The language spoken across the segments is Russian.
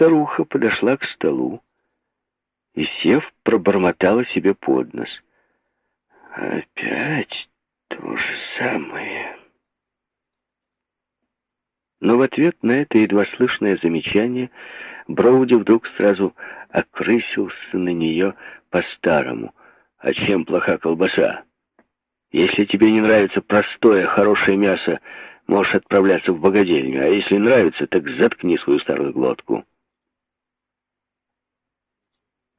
старуха подошла к столу и, сев, пробормотала себе под нос. «Опять то же самое». Но в ответ на это едва слышное замечание Броуди вдруг сразу окрысился на нее по-старому. «А чем плоха колбаса? Если тебе не нравится простое, хорошее мясо, можешь отправляться в богадельню, а если нравится, так заткни свою старую глотку».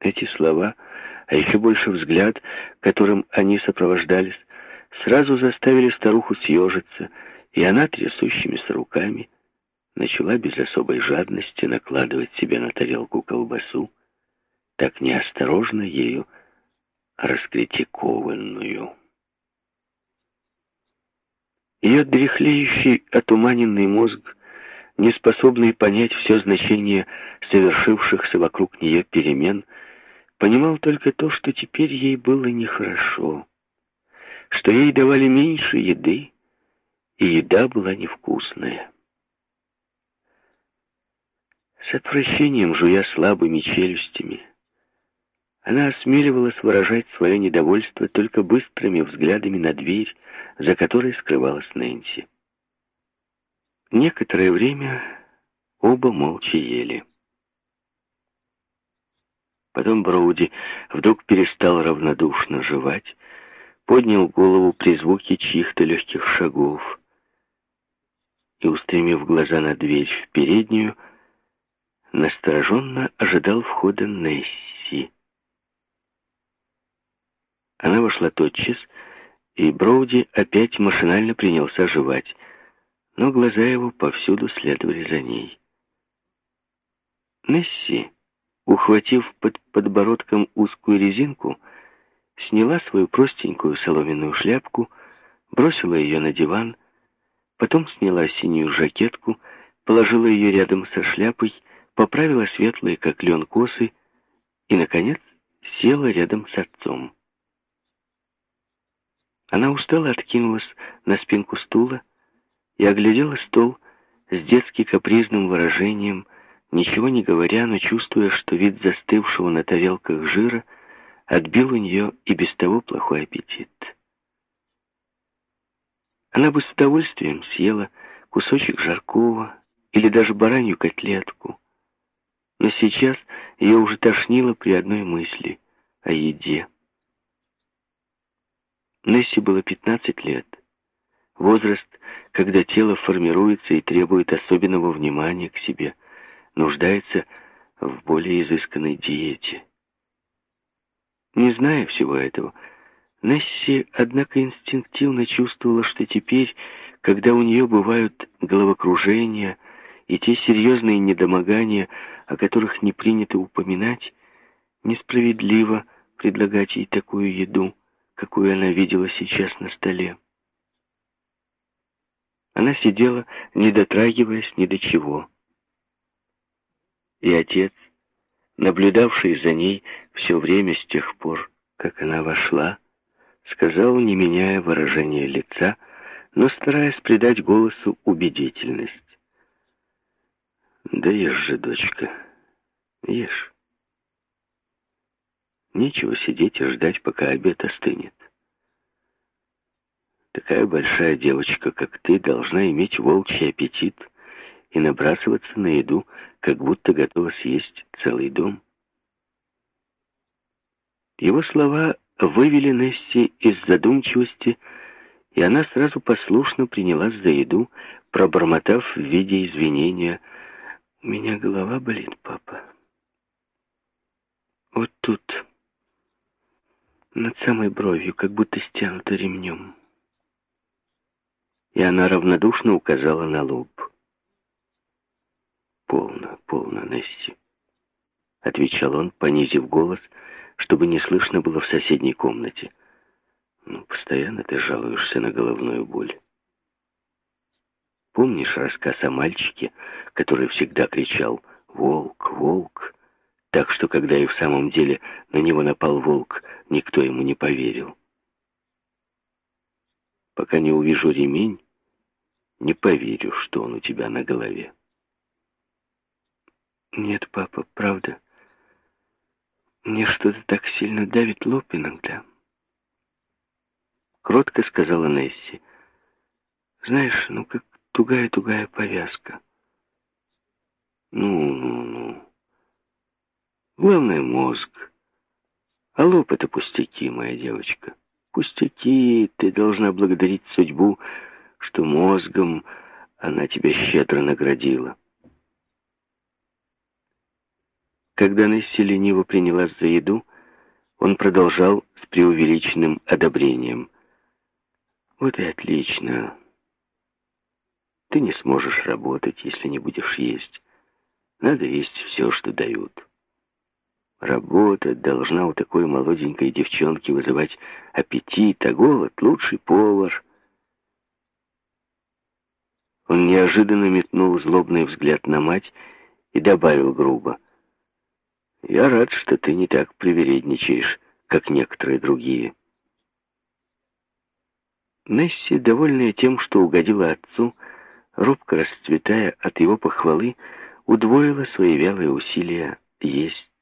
Эти слова, а еще больше взгляд, которым они сопровождались, сразу заставили старуху съежиться, и она трясущимися руками начала без особой жадности накладывать себе на тарелку колбасу, так неосторожно ею раскритикованную. Ее дряхлеющий, отуманенный мозг, не способный понять все значение совершившихся вокруг нее перемен, понимал только то, что теперь ей было нехорошо, что ей давали меньше еды, и еда была невкусная. С отвращением, жуя слабыми челюстями, она осмеливалась выражать свое недовольство только быстрыми взглядами на дверь, за которой скрывалась Нэнси. Некоторое время оба молча ели. Потом Броуди вдруг перестал равнодушно жевать, поднял голову при звуке чьих-то легких шагов и, устремив глаза на дверь в переднюю, настороженно ожидал входа Несси. Она вошла тотчас, и Броуди опять машинально принялся жевать, но глаза его повсюду следовали за ней. Несси, ухватив под подбородком узкую резинку, сняла свою простенькую соломенную шляпку, бросила ее на диван, потом сняла синюю жакетку, положила ее рядом со шляпой поправила светлые, как лен, косы и, наконец, села рядом с отцом. Она устало откинулась на спинку стула и оглядела стол с детски капризным выражением, ничего не говоря, но чувствуя, что вид застывшего на тарелках жира отбил у нее и без того плохой аппетит. Она бы с удовольствием съела кусочек жаркого или даже баранью котлетку, но сейчас ее уже тошнило при одной мысли о еде. Несси было 15 лет. Возраст, когда тело формируется и требует особенного внимания к себе, нуждается в более изысканной диете. Не зная всего этого, Несси, однако, инстинктивно чувствовала, что теперь, когда у нее бывают головокружения и те серьезные недомогания, о которых не принято упоминать, несправедливо предлагать ей такую еду, какую она видела сейчас на столе. Она сидела, не дотрагиваясь ни до чего. И отец, наблюдавший за ней все время с тех пор, как она вошла, сказал, не меняя выражения лица, но стараясь придать голосу убедительность. Да ешь же, дочка, ешь. Нечего сидеть и ждать, пока обед остынет. Такая большая девочка, как ты, должна иметь волчий аппетит и набрасываться на еду, как будто готова съесть целый дом. Его слова вывели Несси из задумчивости, и она сразу послушно принялась за еду, пробормотав в виде извинения — у меня голова болит, папа. Вот тут, над самой бровью, как будто стянуто ремнем. И она равнодушно указала на лоб. «Полно, полно, Несси», — отвечал он, понизив голос, чтобы не слышно было в соседней комнате. «Ну, постоянно ты жалуешься на головную боль». Помнишь рассказ о мальчике, который всегда кричал «Волк! Волк!» Так что, когда и в самом деле на него напал волк, никто ему не поверил. Пока не увижу ремень, не поверю, что он у тебя на голове. Нет, папа, правда. Мне что-то так сильно давит лоб иногда. Кротко сказала Несси. Знаешь, ну как тугая-тугая повязка. Ну, ну, ну. Главное мозг. А лоб — это пустяки, моя девочка. Пустяки, ты должна благодарить судьбу, что мозгом она тебя щедро наградила. Когда Несси лениво принялась за еду, он продолжал с преувеличенным одобрением. «Вот и отлично. Ты не сможешь работать, если не будешь есть. Надо есть все, что дают». Работа должна у такой молоденькой девчонки вызывать аппетит, а голод — лучший повар. Он неожиданно метнул злобный взгляд на мать и добавил грубо. «Я рад, что ты не так привередничаешь, как некоторые другие». Несси, довольная тем, что угодила отцу, робко расцветая от его похвалы, удвоила свои вялые усилия есть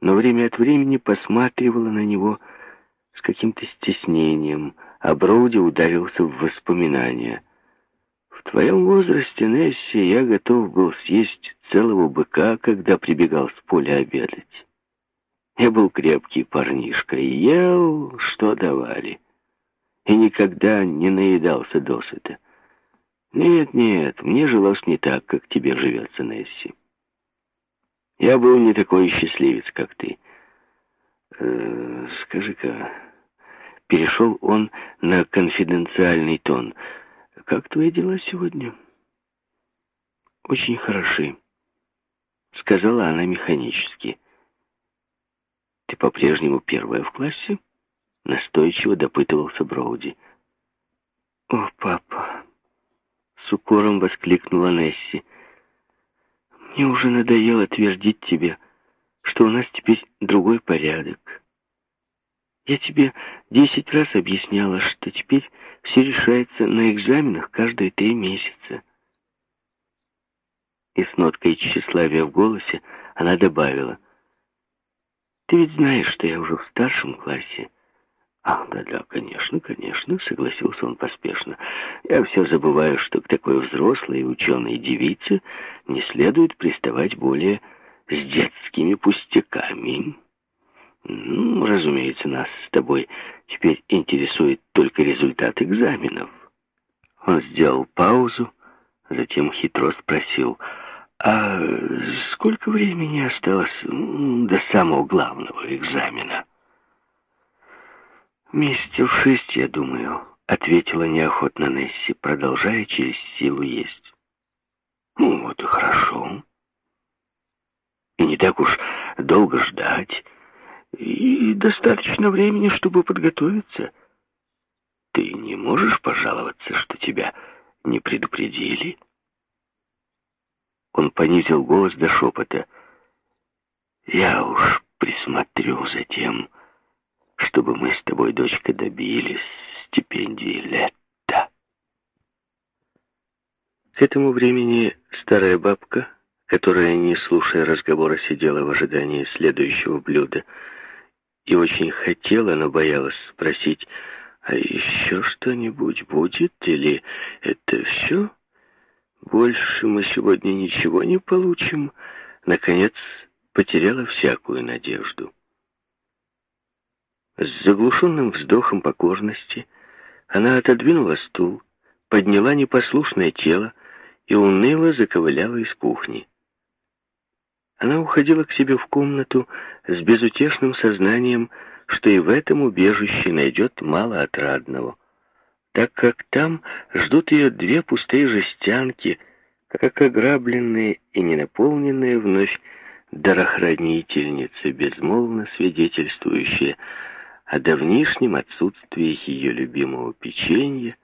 но время от времени посматривала на него с каким-то стеснением, а Броуди ударился в воспоминания. «В твоем возрасте, Несси, я готов был съесть целого быка, когда прибегал с поля обедать. Я был крепкий парнишка и ел, что давали, и никогда не наедался досыта. Нет, нет, мне жилось не так, как тебе живется, Несси. Я был не такой счастливец, как ты. Э, Скажи-ка, перешел он на конфиденциальный тон. Как твои дела сегодня? Очень хороши, сказала она механически. Ты по-прежнему первая в классе? Настойчиво допытывался Броуди. О, папа! С укором воскликнула Несси. Мне уже надоело твердить тебе, что у нас теперь другой порядок. Я тебе десять раз объясняла, что теперь все решается на экзаменах каждые три месяца. И с ноткой тщеславия в голосе она добавила, «Ты ведь знаешь, что я уже в старшем классе, «Ах, да-да, конечно, конечно», — согласился он поспешно. «Я все забываю, что к такой взрослой и ученой девице не следует приставать более с детскими пустяками. Ну, разумеется, нас с тобой теперь интересует только результат экзаменов». Он сделал паузу, затем хитро спросил, «А сколько времени осталось до самого главного экзамена?» «Месяцев шесть, я думаю», — ответила неохотно Несси, продолжая через силу есть. «Ну, вот и хорошо. И не так уж долго ждать. И достаточно времени, чтобы подготовиться. Ты не можешь пожаловаться, что тебя не предупредили?» Он понизил голос до шепота. «Я уж присмотрю за тем, чтобы мы с тобой, дочка, добились стипендии лета. К этому времени старая бабка, которая, не слушая разговора, сидела в ожидании следующего блюда и очень хотела, но боялась спросить, а еще что-нибудь будет или это все? Больше мы сегодня ничего не получим. Наконец, потеряла всякую надежду. С заглушенным вздохом покорности она отодвинула стул, подняла непослушное тело и уныло заковыляла из кухни. Она уходила к себе в комнату с безутешным сознанием, что и в этом убежище найдет мало отрадного, так как там ждут ее две пустые жестянки, как ограбленные и ненаполненные вновь дарохранительницы, безмолвно свидетельствующие о давнишнем отсутствии ее любимого печенья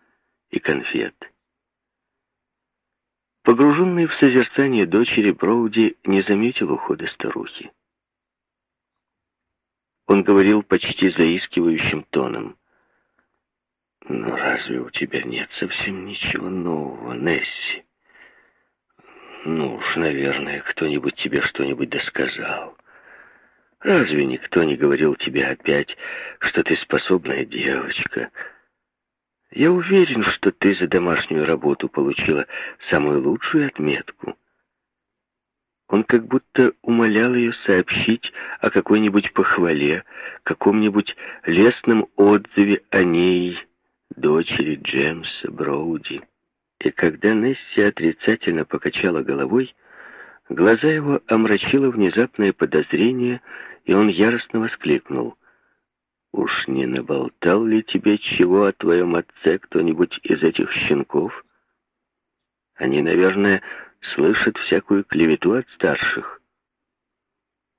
и конфет. Погруженный в созерцание дочери, Броуди не заметил ухода старухи. Он говорил почти заискивающим тоном. «Но разве у тебя нет совсем ничего нового, Несси? Ну уж, наверное, кто-нибудь тебе что-нибудь досказал. Разве никто не говорил тебе опять, что ты способная девочка? Я уверен, что ты за домашнюю работу получила самую лучшую отметку. Он как будто умолял ее сообщить о какой-нибудь похвале, каком-нибудь лестном отзыве о ней, дочери Джемса Броуди. И когда Несси отрицательно покачала головой, глаза его омрачило внезапное подозрение, и он яростно воскликнул. «Уж не наболтал ли тебе чего о твоем отце кто-нибудь из этих щенков? Они, наверное, слышат всякую клевету от старших.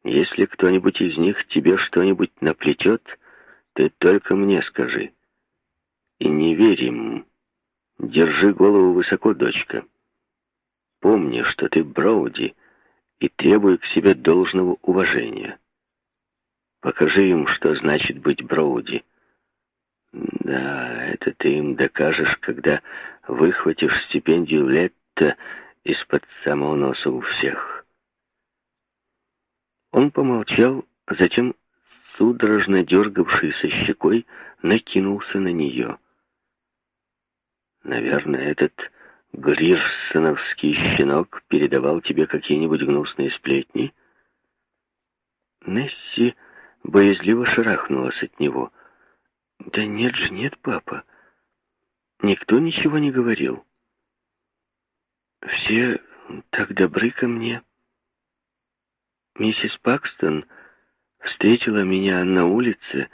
Если кто-нибудь из них тебе что-нибудь наплетет, ты только мне скажи. И не верь им. Держи голову высоко, дочка. Помни, что ты Броуди, и требуй к себе должного уважения. Покажи им, что значит быть Броуди. Да, это ты им докажешь, когда выхватишь стипендию Летта из-под самого носа у всех. Он помолчал, затем, судорожно дергавшийся щекой, накинулся на нее. Наверное, этот грирсоновский щенок передавал тебе какие-нибудь гнусные сплетни? Несси боязливо шарахнулась от него. «Да нет же, нет, папа. Никто ничего не говорил. Все так добры ко мне. Миссис Пакстон встретила меня на улице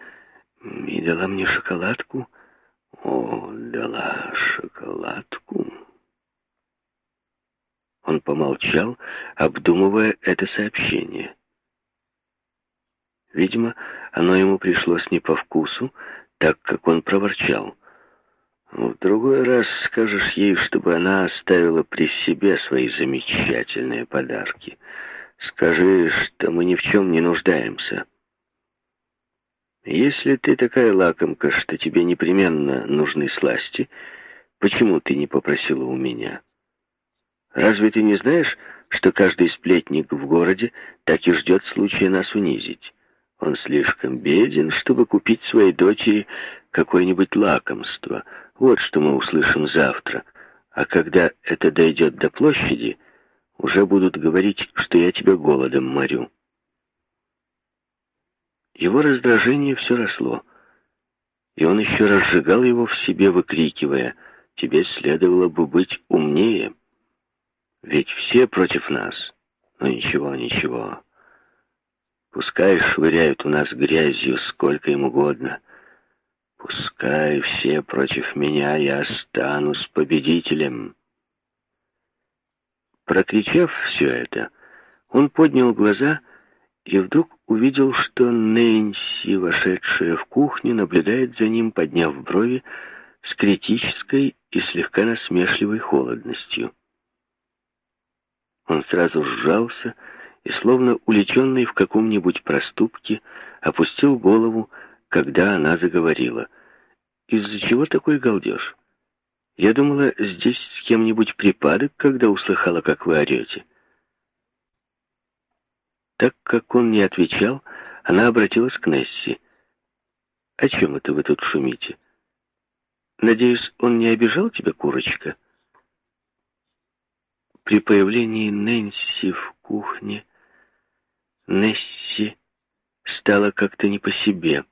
и дала мне шоколадку. О, дала шоколадку. Он помолчал, обдумывая это сообщение. Видимо, оно ему пришлось не по вкусу, так как он проворчал. В другой раз скажешь ей, чтобы она оставила при себе свои замечательные подарки. Скажи, что мы ни в чем не нуждаемся. Если ты такая лакомка, что тебе непременно нужны сласти, почему ты не попросила у меня? Разве ты не знаешь, что каждый сплетник в городе так и ждет случая нас унизить? Он слишком беден, чтобы купить своей дочери какое-нибудь лакомство — вот что мы услышим завтра. А когда это дойдет до площади, уже будут говорить, что я тебя голодом морю. Его раздражение все росло, и он еще разжигал его в себе, выкрикивая, «Тебе следовало бы быть умнее, ведь все против нас». Но ничего, ничего. Пускай швыряют у нас грязью сколько им угодно — Пускай все против меня, я останусь победителем. Прокричав все это, он поднял глаза и вдруг увидел, что Нэнси, вошедшая в кухню, наблюдает за ним, подняв брови, с критической и слегка насмешливой холодностью. Он сразу сжался и, словно уличенный в каком-нибудь проступке, опустил голову, когда она заговорила. «Из-за чего такой галдеж? Я думала, здесь с кем-нибудь припадок, когда услыхала, как вы орете». Так как он не отвечал, она обратилась к Несси. «О чем это вы тут шумите? Надеюсь, он не обижал тебя, курочка?» При появлении Нэнси в кухне Несси стало как-то не по себе.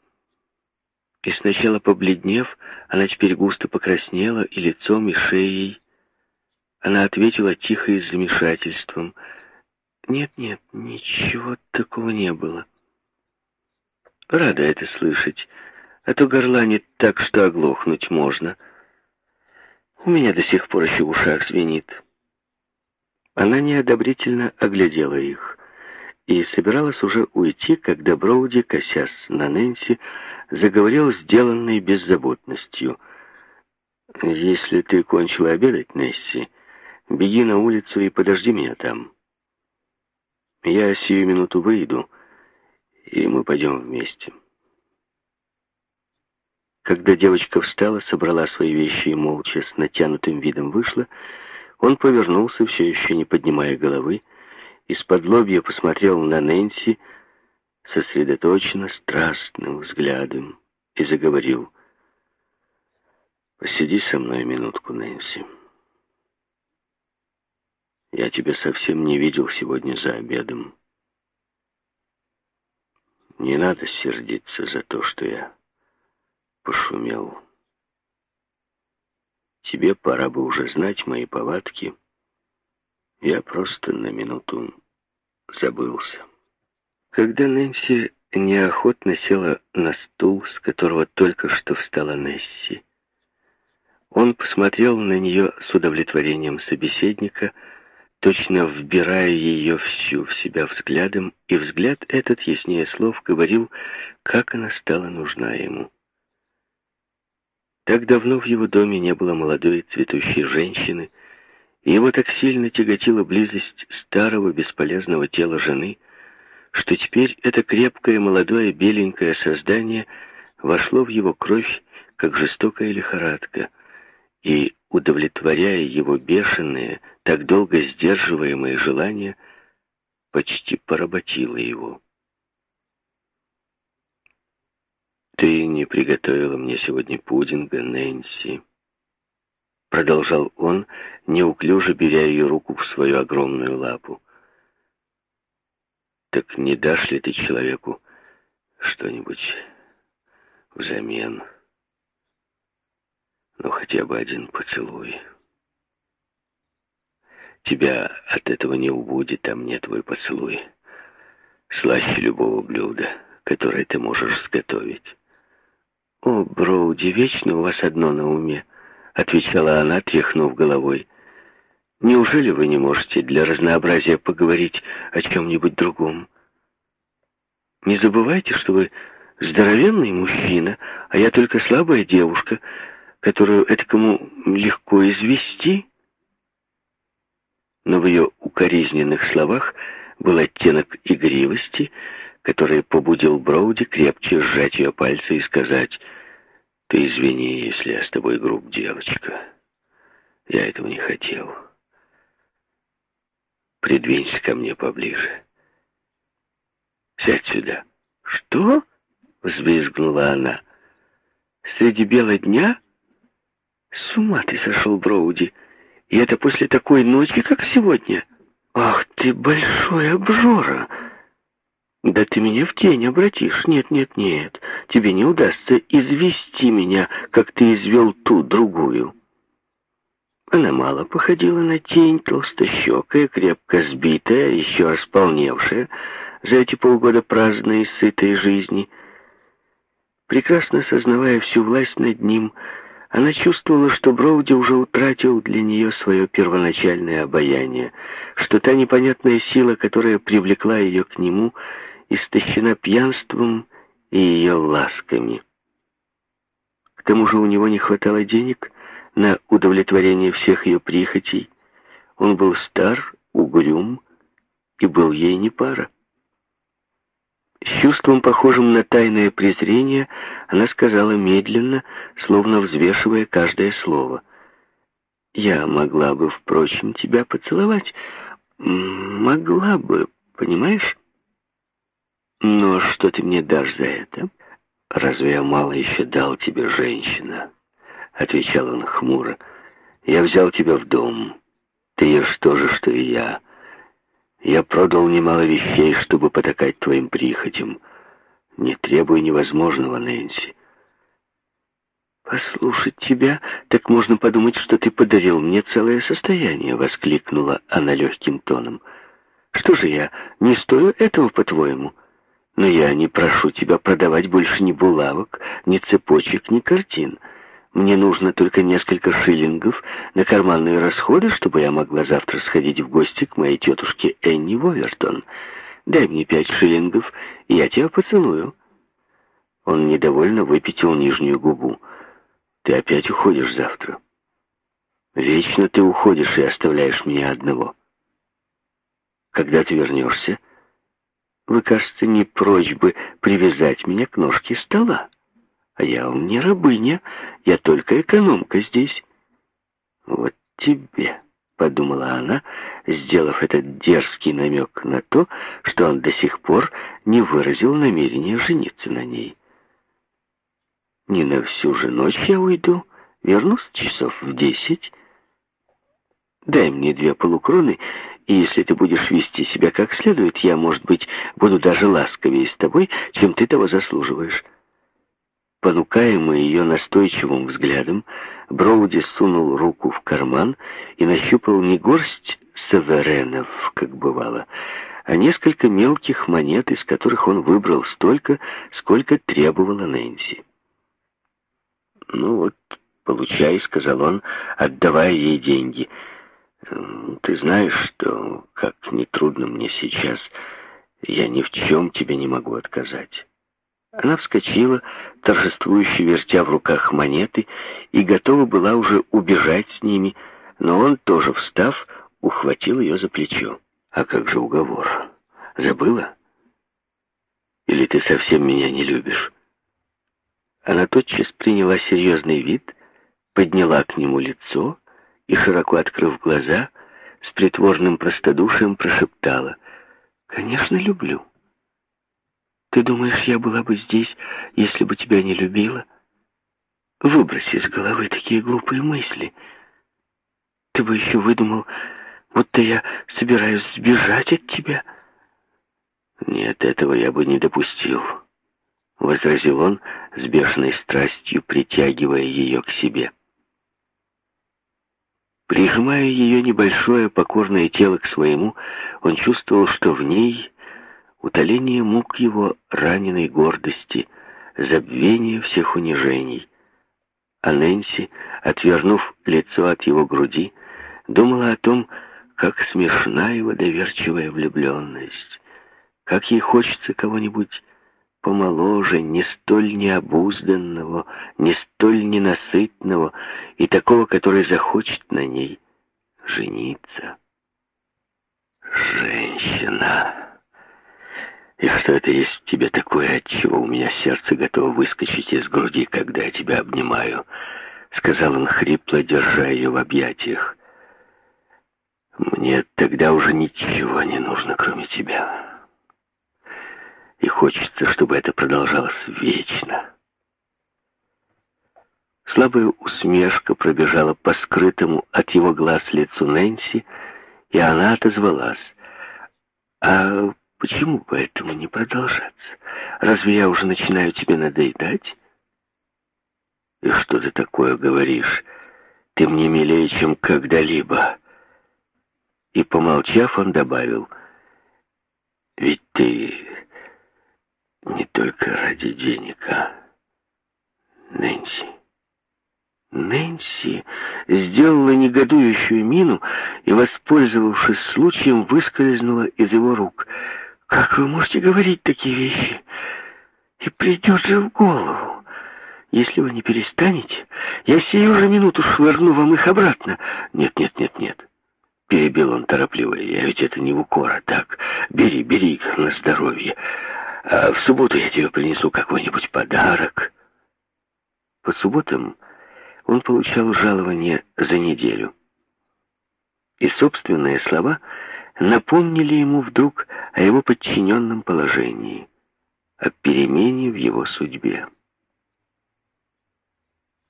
И сначала побледнев, она теперь густо покраснела и лицом, и шеей. Она ответила тихо и с замешательством. «Нет-нет, ничего такого не было». «Рада это слышать, а то горланит так, что оглохнуть можно. У меня до сих пор еще в ушах звенит». Она неодобрительно оглядела их и собиралась уже уйти, когда Броуди, косясь на Нэнси, заговорил сделанной беззаботностью. «Если ты кончила обедать, Несси, беги на улицу и подожди меня там. Я сию минуту выйду, и мы пойдем вместе». Когда девочка встала, собрала свои вещи и молча с натянутым видом вышла, Он повернулся, все еще не поднимая головы, из-под лобья посмотрел на Нэнси сосредоточенно, страстным взглядом и заговорил. «Посиди со мной минутку, Нэнси. Я тебя совсем не видел сегодня за обедом. Не надо сердиться за то, что я пошумел. Тебе пора бы уже знать мои повадки. Я просто на минуту забылся. Когда Нэнси неохотно села на стул, с которого только что встала Несси, он посмотрел на нее с удовлетворением собеседника, точно вбирая ее всю в себя взглядом, и взгляд этот, яснее слов, говорил, как она стала нужна ему. Так давно в его доме не было молодой цветущей женщины, его так сильно тяготила близость старого бесполезного тела жены, что теперь это крепкое, молодое, беленькое создание вошло в его кровь, как жестокая лихорадка, и, удовлетворяя его бешеные, так долго сдерживаемые желания, почти поработило его. «Ты не приготовила мне сегодня пудинга, Нэнси», — продолжал он, неуклюже беря ее руку в свою огромную лапу. «Так не дашь ли ты человеку что-нибудь взамен? Ну, хотя бы один поцелуй. Тебя от этого не убудет, а мне твой поцелуй слаще любого блюда, которое ты можешь сготовить». «О, Броуди, вечно у вас одно на уме», — отвечала она, тряхнув головой. «Неужели вы не можете для разнообразия поговорить о чем-нибудь другом? Не забывайте, что вы здоровенный мужчина, а я только слабая девушка, которую этому легко извести». Но в ее укоризненных словах был оттенок игривости, который побудил Броуди крепче сжать ее пальцы и сказать, «Ты извини, если я с тобой груб, девочка. Я этого не хотел. Придвинься ко мне поближе. Сядь сюда». «Что?» — взвизгнула она. «Среди бела дня? С ума ты сошел, Броуди. И это после такой ночи, как сегодня? Ах ты, большой обжора!» «Да ты меня в тень обратишь. Нет, нет, нет. Тебе не удастся извести меня, как ты извел ту другую». Она мало походила на тень, толстощекая, крепко сбитая, еще располневшая за эти полгода праздной и сытой жизни. Прекрасно сознавая всю власть над ним, она чувствовала, что Броуди уже утратил для нее свое первоначальное обаяние, что та непонятная сила, которая привлекла ее к нему, истощена пьянством и ее ласками. К тому же у него не хватало денег на удовлетворение всех ее прихотей. Он был стар, угрюм и был ей не пара. С чувством, похожим на тайное презрение, она сказала медленно, словно взвешивая каждое слово. «Я могла бы, впрочем, тебя поцеловать. Могла бы, понимаешь? «Но что ты мне дашь за это?» «Разве я мало еще дал тебе, женщина?» Отвечал он хмуро. «Я взял тебя в дом. Ты ешь то же, что и я. Я продал немало вещей, чтобы потакать твоим прихотям. Не требуй невозможного, Нэнси». «Послушать тебя, так можно подумать, что ты подарил мне целое состояние», — воскликнула она легким тоном. «Что же я, не стою этого, по-твоему?» Но я не прошу тебя продавать больше ни булавок, ни цепочек, ни картин. Мне нужно только несколько шиллингов на карманные расходы, чтобы я могла завтра сходить в гости к моей тетушке Энни Вовертон. Дай мне пять шиллингов, и я тебя поцелую». Он недовольно выпятил нижнюю губу. «Ты опять уходишь завтра. Вечно ты уходишь и оставляешь меня одного. Когда ты вернешься?» Вы, кажется, не прочь бы привязать меня к ножке стола. А я вам не рабыня, я только экономка здесь. Вот тебе, подумала она, сделав этот дерзкий намек на то, что он до сих пор не выразил намерения жениться на ней. «Не на всю же ночь я уйду, вернусь часов в десять. Дай мне две полукроны, и если ты будешь вести себя как следует, я, может быть, буду даже ласковее с тобой, чем ты того заслуживаешь». Понукаемый ее настойчивым взглядом, Броуди сунул руку в карман и нащупал не горсть саверенов, как бывало, а несколько мелких монет, из которых он выбрал столько, сколько требовала Нэнси. «Ну вот, получай», — сказал он, отдавая ей деньги. «Ты знаешь, что, как нетрудно мне сейчас, я ни в чем тебе не могу отказать». Она вскочила, торжествующе вертя в руках монеты, и готова была уже убежать с ними, но он, тоже встав, ухватил ее за плечо. «А как же уговор? Забыла? Или ты совсем меня не любишь?» Она тотчас приняла серьезный вид, подняла к нему лицо и, широко открыв глаза, с притворным простодушием прошептала «Конечно, люблю». Ты думаешь, я была бы здесь, если бы тебя не любила? Выброси из головы такие глупые мысли. Ты бы еще выдумал, будто я собираюсь сбежать от тебя. Нет, этого я бы не допустил, — возразил он с бешеной страстью, притягивая ее к себе. Прижимая ее небольшое покорное тело к своему, он чувствовал, что в ней утоление мук его раненой гордости, забвение всех унижений. А Нэнси, отвернув лицо от его груди, думала о том, как смешна его доверчивая влюбленность, как ей хочется кого-нибудь помоложе, не столь необузданного, не столь ненасытного и такого, который захочет на ней жениться. Женщина. И что это есть в тебе такое, от чего у меня сердце готово выскочить из груди, когда я тебя обнимаю?» Сказал он хрипло, держа ее в объятиях. «Мне тогда уже ничего не нужно, кроме тебя. И хочется, чтобы это продолжалось вечно». Слабая усмешка пробежала по скрытому от его глаз лицу Нэнси, и она отозвалась. «А Почему бы этому не продолжаться? Разве я уже начинаю тебе надоедать? И что ты такое говоришь? Ты мне милее, чем когда-либо. И, помолчав, он добавил, ведь ты не только ради денег, а Нэнси. Нэнси сделала негодующую мину и, воспользовавшись случаем, выскользнула из его рук — как вы можете говорить такие вещи? И придет же в голову. Если вы не перестанете, я сию же минуту швырну вам их обратно. Нет, нет, нет, нет. Перебил он торопливо. Я ведь это не в укор, а так. Бери, бери их на здоровье. А в субботу я тебе принесу какой-нибудь подарок. По субботам он получал жалование за неделю. И собственные слова — напомнили ему вдруг о его подчиненном положении, о перемене в его судьбе.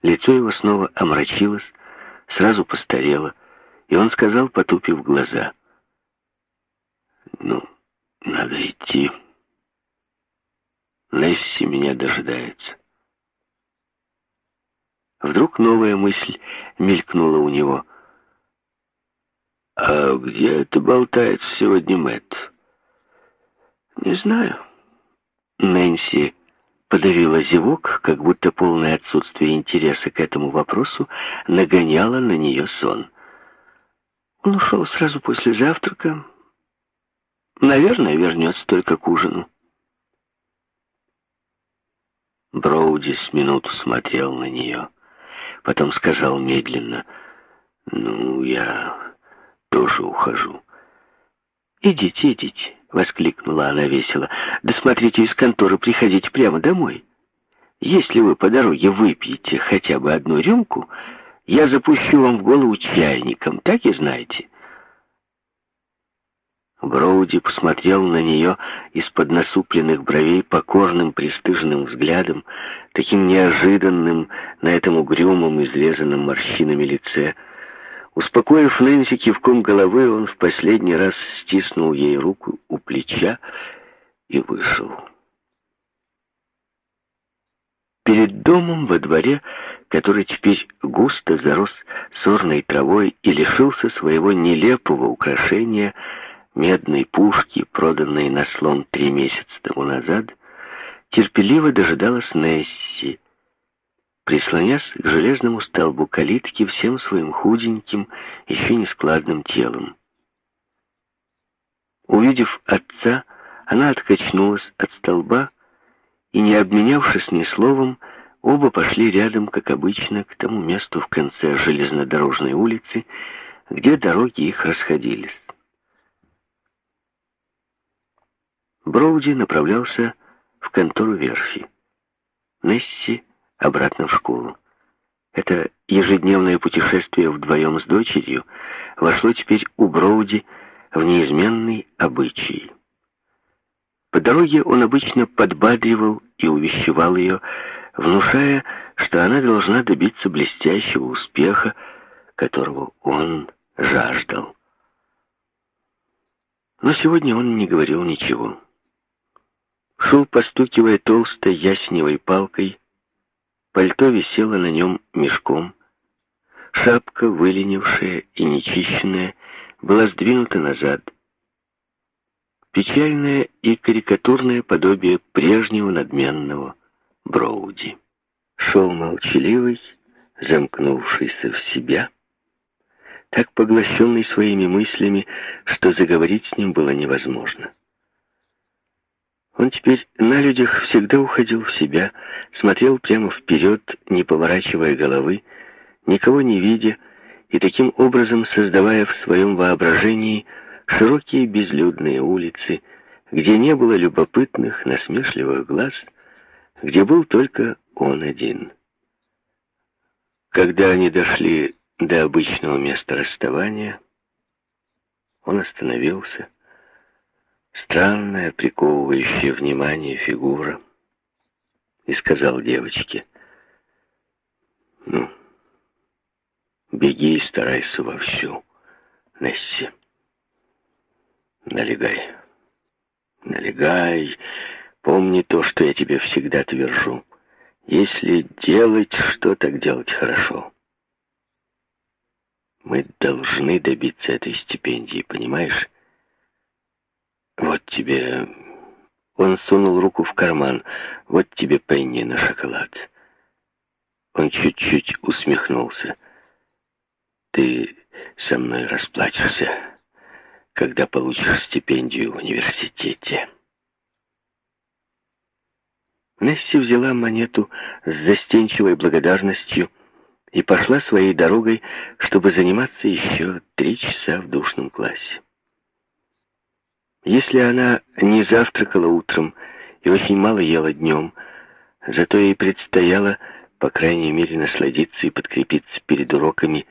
Лицо его снова омрачилось, сразу постарело, и он сказал, потупив глаза, «Ну, надо идти. Несси меня дожидается». Вдруг новая мысль мелькнула у него — «А где это болтается сегодня Мэтт?» «Не знаю». Нэнси подавила зевок, как будто полное отсутствие интереса к этому вопросу нагоняло на нее сон. Он ушел сразу после завтрака. Наверное, вернется только к ужину. Броуди с минуту смотрел на нее. Потом сказал медленно, «Ну, я тоже ухожу». «Идите, идите», — воскликнула она весело. «Да смотрите из конторы, приходите прямо домой. Если вы по дороге выпьете хотя бы одну рюмку, я запущу вам в голову чайником, так и знаете. Броуди посмотрел на нее из-под насупленных бровей покорным, пристыженным взглядом, таким неожиданным на этом угрюмом, изрезанном морщинами лице. Успокоив Нэнси кивком головы, он в последний раз стиснул ей руку у плеча и вышел. Перед домом во дворе, который теперь густо зарос сорной травой и лишился своего нелепого украшения, медной пушки, проданной на слон три месяца тому назад, терпеливо дожидалась Несси, прислонясь к железному столбу калитки всем своим худеньким, еще не складным телом. Увидев отца, она откачнулась от столба и, не обменявшись ни словом, оба пошли рядом, как обычно, к тому месту в конце железнодорожной улицы, где дороги их расходились. Броуди направлялся в контору верфи. Несси обратно в школу. Это ежедневное путешествие вдвоем с дочерью вошло теперь у Броуди в неизменный обычай. По дороге он обычно подбадривал и увещевал ее, внушая, что она должна добиться блестящего успеха, которого он жаждал. Но сегодня он не говорил ничего шел, постукивая толстой ясневой палкой. Пальто висело на нем мешком. Шапка, выленившая и нечищенная, была сдвинута назад. Печальное и карикатурное подобие прежнего надменного Броуди. Шел молчаливый, замкнувшийся в себя, так поглощенный своими мыслями, что заговорить с ним было невозможно. Он теперь на людях всегда уходил в себя, смотрел прямо вперед, не поворачивая головы, никого не видя, и таким образом создавая в своем воображении широкие безлюдные улицы, где не было любопытных, насмешливых глаз, где был только он один. Когда они дошли до обычного места расставания, он остановился, странная, приковывающая внимание фигура, и сказал девочке, «Ну, беги и старайся вовсю, Несси. Налегай, налегай, помни то, что я тебе всегда твержу. Если делать что, так делать хорошо. Мы должны добиться этой стипендии, понимаешь?» «Вот тебе...» Он сунул руку в карман. «Вот тебе пенни на шоколад». Он чуть-чуть усмехнулся. «Ты со мной расплачешься, когда получишь стипендию в университете». Несси взяла монету с застенчивой благодарностью и пошла своей дорогой, чтобы заниматься еще три часа в душном классе. Если она не завтракала утром и очень мало ела днем, зато ей предстояло, по крайней мере, насладиться и подкрепиться перед уроками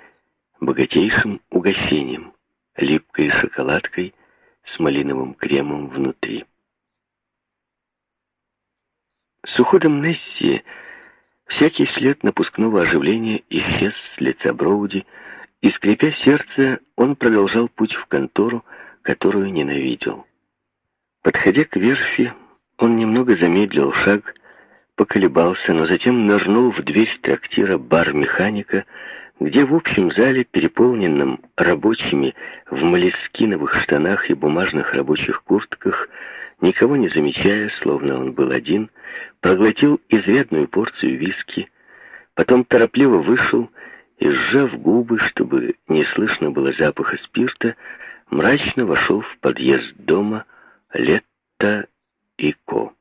богатейшим угощением, липкой шоколадкой с малиновым кремом внутри. С уходом Несси всякий след напускного оживления исчез с лица Броуди, и, скрипя сердце, он продолжал путь в контору, которую ненавидел. Подходя к верфи, он немного замедлил шаг, поколебался, но затем нырнул в дверь трактира бар-механика, где в общем зале, переполненном рабочими в молескиновых штанах и бумажных рабочих куртках, никого не замечая, словно он был один, проглотил изрядную порцию виски, потом торопливо вышел и, сжав губы, чтобы не слышно было запаха спирта, мрачно вошел в подъезд дома Летта и Ко.